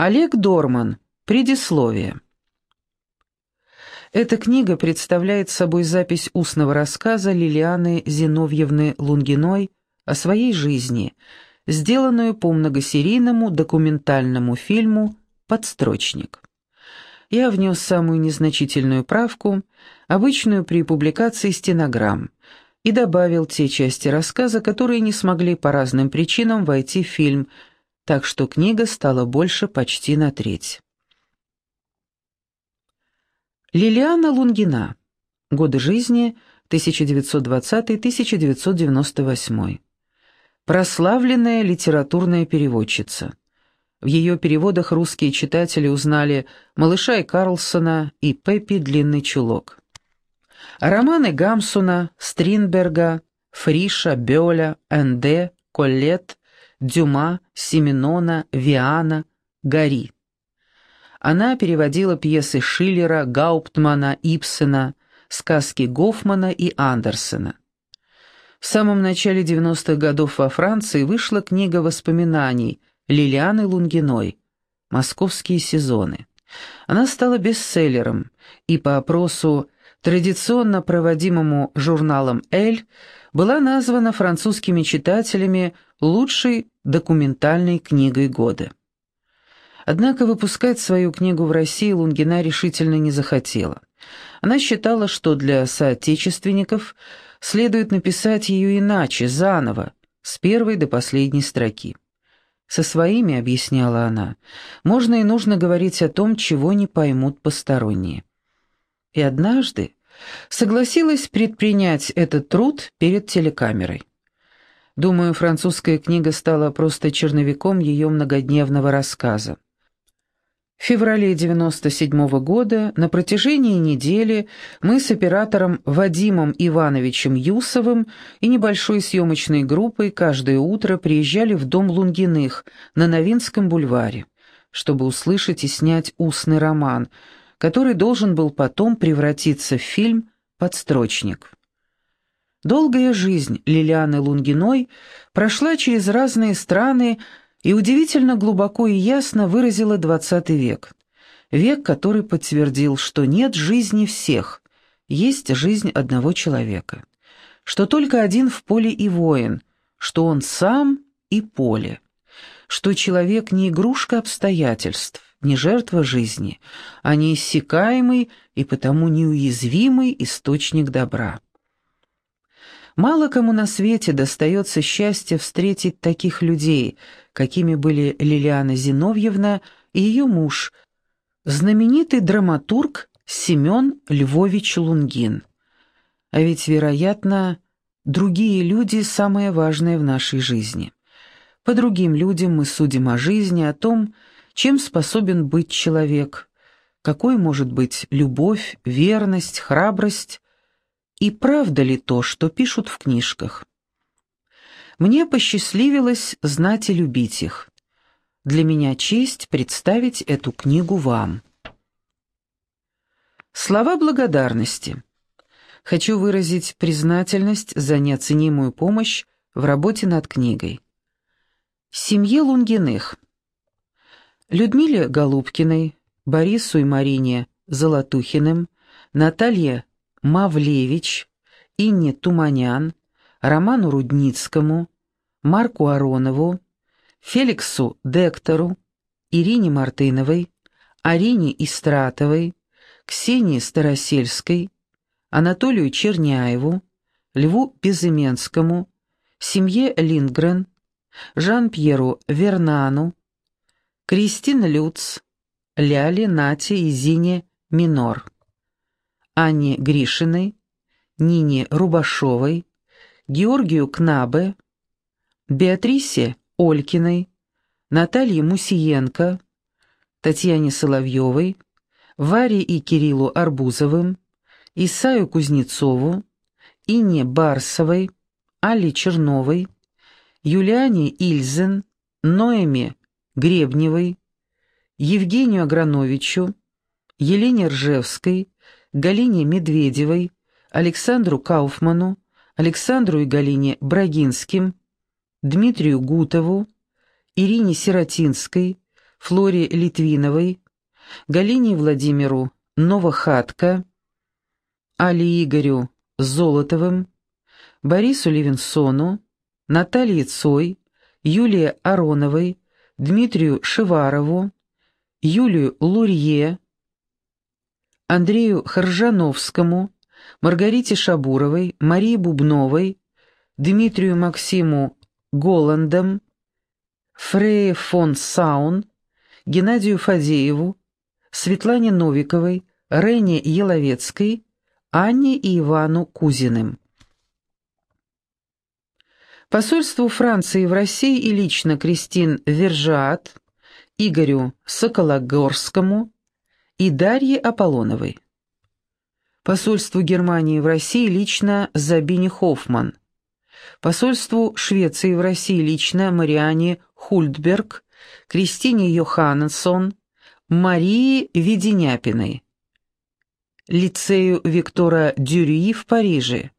Олег Дорман. Предисловие. Эта книга представляет собой запись устного рассказа Лилианы Зиновьевны Лунгиной о своей жизни, сделанную по многосерийному документальному фильму «Подстрочник». Я внес самую незначительную правку, обычную при публикации стенограмм, и добавил те части рассказа, которые не смогли по разным причинам войти в фильм, так что книга стала больше почти на треть. Лилиана Лунгина. Годы жизни 1920-1998. Прославленная литературная переводчица. В ее переводах русские читатели узнали «Малыша и Карлсона» и «Пеппи Длинный чулок». Романы Гамсуна, Стринберга, Фриша, Бёля, Энде, Коллет, Дюма, Семенона, Виана, Гари. Она переводила пьесы Шиллера, Гауптмана, Ипсена, сказки Гофмана и Андерсена. В самом начале 90-х годов во Франции вышла книга воспоминаний Лилианы Лунгиной «Московские сезоны». Она стала бестселлером, и по опросу традиционно проводимому журналом «Эль», была названа французскими читателями лучшей документальной книгой года. Однако выпускать свою книгу в России Лунгина решительно не захотела. Она считала, что для соотечественников следует написать ее иначе, заново, с первой до последней строки. Со своими, объясняла она, можно и нужно говорить о том, чего не поймут посторонние и однажды согласилась предпринять этот труд перед телекамерой. Думаю, французская книга стала просто черновиком ее многодневного рассказа. В феврале 97 -го года на протяжении недели мы с оператором Вадимом Ивановичем Юсовым и небольшой съемочной группой каждое утро приезжали в дом Лунгиных на Новинском бульваре, чтобы услышать и снять устный роман – который должен был потом превратиться в фильм «Подстрочник». Долгая жизнь Лилианы Лунгиной прошла через разные страны и удивительно глубоко и ясно выразила XX век. Век, который подтвердил, что нет жизни всех, есть жизнь одного человека. Что только один в поле и воин, что он сам и поле. Что человек не игрушка обстоятельств, не жертва жизни, а неиссякаемый и потому неуязвимый источник добра. Мало кому на свете достается счастье встретить таких людей, какими были Лилиана Зиновьевна и ее муж, знаменитый драматург Семен Львович Лунгин. А ведь, вероятно, другие люди – самое важное в нашей жизни. По другим людям мы судим о жизни, о том, чем способен быть человек, какой может быть любовь, верность, храбрость, и правда ли то, что пишут в книжках. Мне посчастливилось знать и любить их. Для меня честь представить эту книгу вам. Слова благодарности. Хочу выразить признательность за неоценимую помощь в работе над книгой. Семье Лунгиных – Людмиле Голубкиной, Борису и Марине Золотухиным, Наталье Мавлевич, Инне Туманян, Роману Рудницкому, Марку Аронову, Феликсу Дектору, Ирине Мартыновой, Арине Истратовой, Ксении Старосельской, Анатолию Черняеву, Льву Безыменскому, семье Линдгрен, Жан-Пьеру Вернану, Кристина Люц, Ляле, Нате и Зине Минор, Анне Гришиной, Нине Рубашовой, Георгию Кнабе, Беатрисе Олькиной, Наталье Мусиенко, Татьяне Соловьевой, Варе и Кириллу Арбузовым, Исаю Кузнецову, Инне Барсовой, Алле Черновой, Юлиане Ильзен, Ноэме Гребневой, Евгению Аграновичу, Елене Ржевской, Галине Медведевой, Александру Кауфману, Александру и Галине Брагинским, Дмитрию Гутову, Ирине Сиротинской, Флоре Литвиновой, Галине Владимиру Новохатко, Али Игорю Золотовым, Борису Левинсону, Наталье Цой, Юлии Ароновой, Дмитрию Шиварову, Юлию Лурье, Андрею Харжановскому, Маргарите Шабуровой, Марии Бубновой, Дмитрию Максиму Голландом, Фрее фон Саун, Геннадию Фадееву, Светлане Новиковой, Рене Еловецкой, Анне и Ивану Кузиным. Посольству Франции в России и лично Кристин Вержаат, Игорю Сокологорскому и Дарье Аполлоновой. Посольству Германии в России лично Забине Хоффман. Посольству Швеции в России лично Мариане Хульдберг, Кристине Йоханнессон, Марии Веденяпиной. Лицею Виктора Дюрюи в Париже.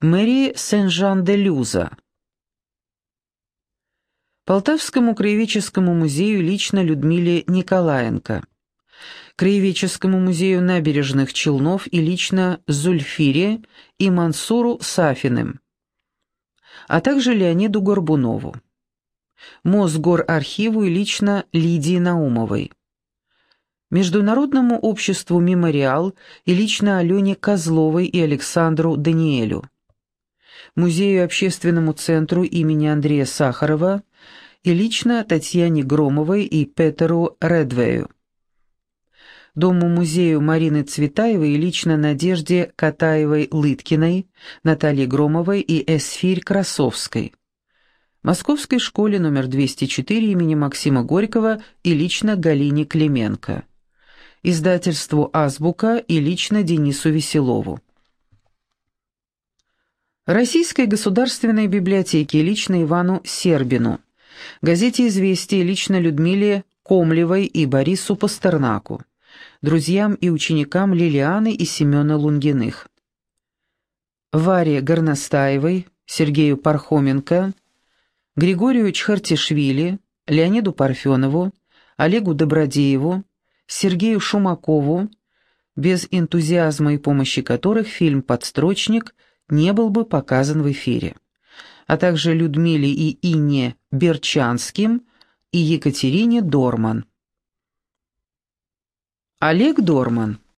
Мэри Сен-Жан-де-Люза. Полтавскому краеведческому музею лично Людмиле Николаенко. Краеведческому музею набережных Челнов и лично Зульфире и Мансуру Сафиным, а также Леониду Горбунову. Мосгорархиву и лично Лидии Наумовой. Международному обществу «Мемориал» и лично Алене Козловой и Александру Даниэлю. Музею общественному центру имени Андрея Сахарова и лично Татьяне Громовой и Петеру Редвею. Дому-музею Марины Цветаевой и лично Надежде Катаевой-Лыткиной, Наталье Громовой и Эсфирь Красовской. Московской школе номер 204 имени Максима Горького и лично Галине Клименко. Издательству «Азбука» и лично Денису Веселову. Российской государственной библиотеке лично Ивану Сербину. Газете «Известия» лично Людмиле Комлевой и Борису Пастернаку друзьям и ученикам Лилианы и Семена Лунгиных. Варе Горностаевой, Сергею Пархоменко, Григорию Чхартишвили, Леониду Парфенову, Олегу Добродееву, Сергею Шумакову, без энтузиазма и помощи которых фильм «Подстрочник» не был бы показан в эфире, а также Людмиле и Инне Берчанским и Екатерине Дорман. Олег Дорман